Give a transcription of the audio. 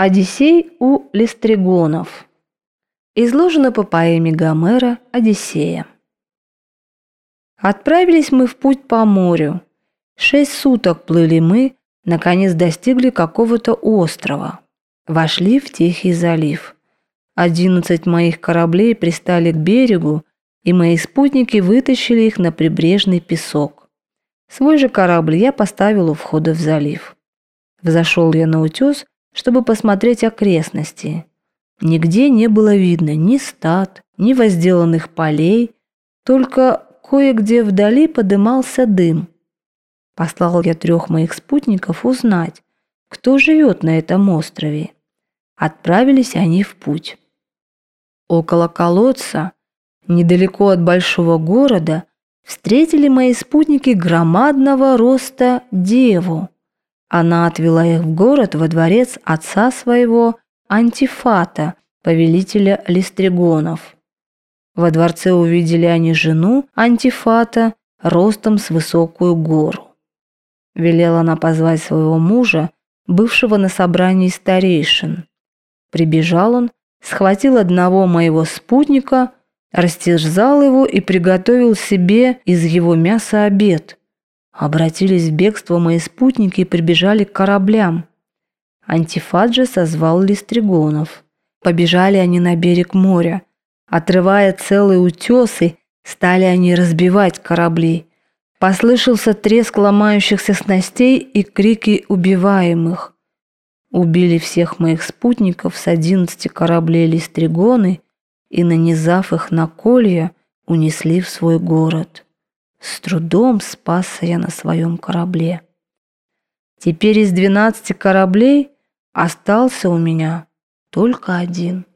Одиссей у Листригонов. Изложено по поэме Гомера «Одиссея». Отправились мы в путь по морю. Шесть суток плыли мы, наконец достигли какого-то острова. Вошли в Тихий залив. Одиннадцать моих кораблей пристали к берегу, и мои спутники вытащили их на прибрежный песок. Свой же корабль я поставил у входа в залив. Взошел я на утес чтобы посмотреть окрестности. Нигде не было видно ни стад, ни возделанных полей, только кое-где вдали подымался дым. Послал я трех моих спутников узнать, кто живет на этом острове. Отправились они в путь. Около колодца, недалеко от большого города, встретили мои спутники громадного роста деву. Она отвела их в город во дворец отца своего Антифата, повелителя Листригонов. Во дворце увидели они жену Антифата ростом с высокую гору. Велела она позвать своего мужа, бывшего на собрании старейшин. Прибежал он, схватил одного моего спутника, растерзал его и приготовил себе из его мяса обед. Обратились в бегство мои спутники и прибежали к кораблям. Антифаджи созвал листригонов. Побежали они на берег моря. Отрывая целые утесы, стали они разбивать корабли. Послышался треск ломающихся снастей и крики убиваемых. Убили всех моих спутников с одиннадцати кораблей листригоны и, нанизав их на колья, унесли в свой город. С трудом спасся я на своем корабле. Теперь из двенадцати кораблей остался у меня только один.